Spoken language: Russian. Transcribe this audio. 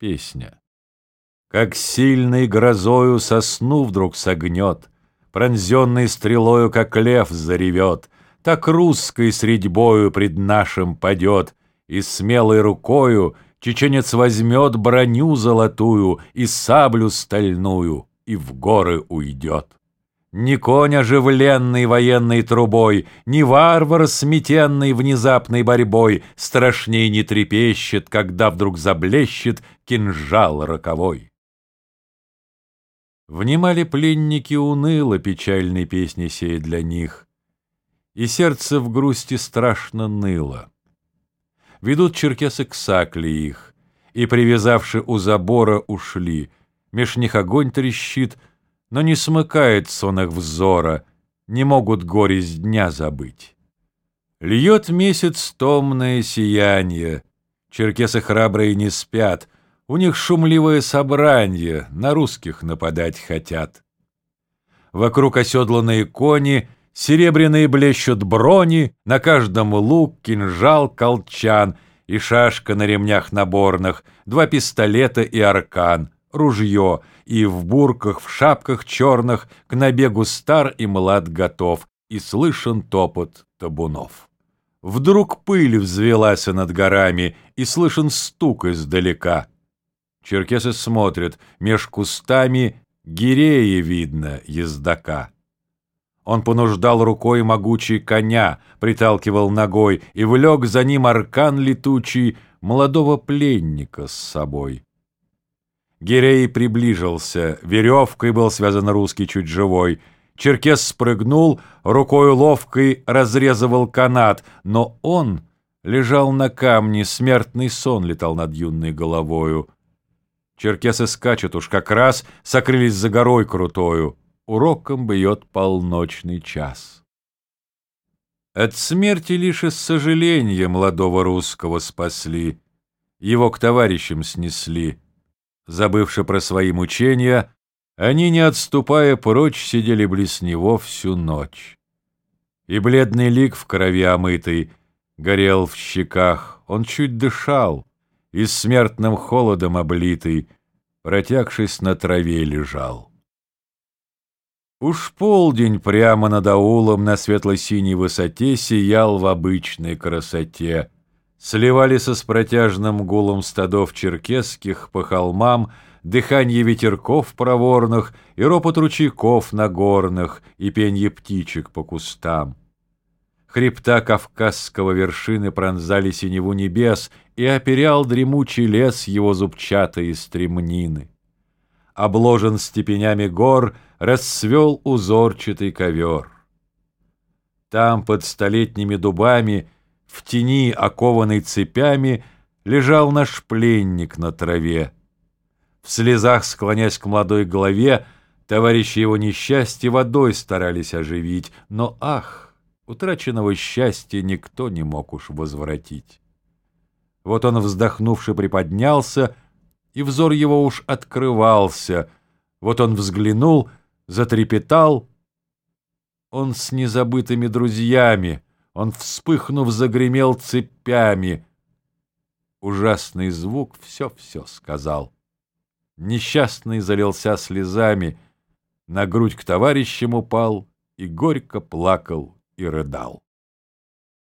Песня. Как сильной грозою сосну вдруг согнет, Пронзенный стрелою, как лев, заревет, Так русской средь бою пред нашим падет, И смелой рукою чеченец возьмет Броню золотую и саблю стальную, И в горы уйдет. Ни конь оживленный военной трубой, Ни варвар сметенный внезапной борьбой Страшней не трепещет, когда вдруг заблещет Кинжал роковой. Внимали пленники уныло печальной песни сей для них, И сердце в грусти страшно ныло. Ведут черкесы к сакле их, И, привязавши у забора, ушли. Меж них огонь трещит — но не смыкает сон их взора, не могут горесть дня забыть. Льет месяц томное сияние, черкесы храбрые не спят, у них шумливое собранье, на русских нападать хотят. Вокруг оседланные кони, серебряные блещут брони, на каждом лук, кинжал, колчан и шашка на ремнях наборных, два пистолета и аркан — ружье, и в бурках, в шапках черных к набегу стар и млад готов, и слышен топот табунов. Вдруг пыль взвелась над горами, и слышен стук издалека. Черкесы смотрят, меж кустами гирея видно ездака. Он понуждал рукой могучий коня, приталкивал ногой и влек за ним аркан летучий молодого пленника с собой. Гирей приближился, веревкой был связан русский чуть живой. Черкес спрыгнул, рукой ловкой разрезывал канат, но он лежал на камне, смертный сон летал над юной головою. Черкесы скачут уж как раз, сокрылись за горой крутою. Уроком бьет полночный час. От смерти лишь из сожаления молодого русского спасли, его к товарищам снесли. Забывши про свои мучения, они, не отступая прочь, сидели близ него всю ночь. И бледный лик в крови омытый горел в щеках, он чуть дышал, и смертным холодом облитый, протягшись на траве, лежал. Уж полдень прямо над аулом на светло-синей высоте сиял в обычной красоте — Сливались с протяжным гулом стадов черкесских по холмам дыхание ветерков проворных и ропот ручейков нагорных и пенье птичек по кустам. Хребта Кавказского вершины пронзали синеву небес, и оперял дремучий лес его зубчатые стремнины. Обложен степенями гор, расцвел узорчатый ковер. Там, под столетними дубами, в тени, окованной цепями, лежал наш пленник на траве. В слезах, склонясь к молодой голове, товарищи его несчастья водой старались оживить, но, ах, утраченного счастья никто не мог уж возвратить. Вот он, вздохнувши, приподнялся, и взор его уж открывался. Вот он взглянул, затрепетал. Он с незабытыми друзьями — он, вспыхнув, загремел цепями. Ужасный звук все-все сказал. Несчастный залился слезами, на грудь к товарищам упал и горько плакал и рыдал.